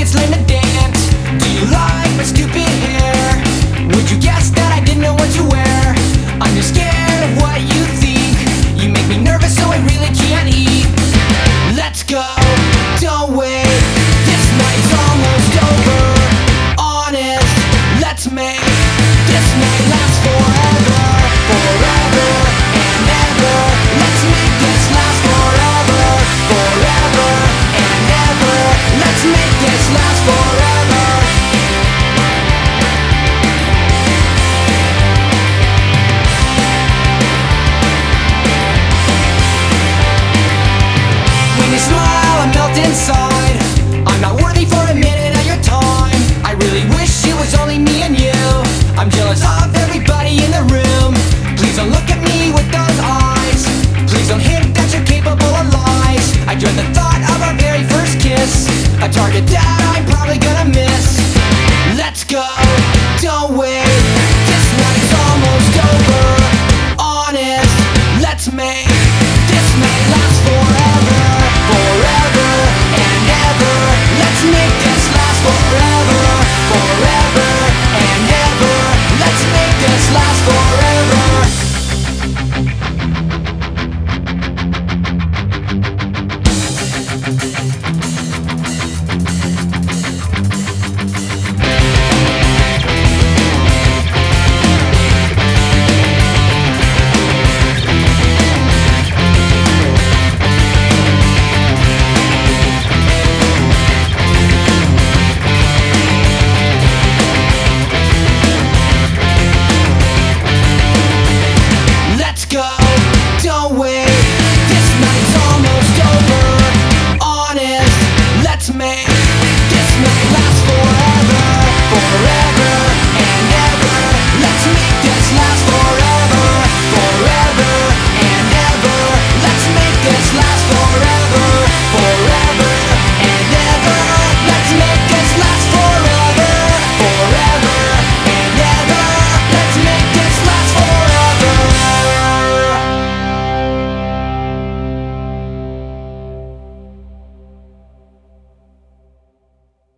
it's Linda. A target that I'm probably gonna miss. man.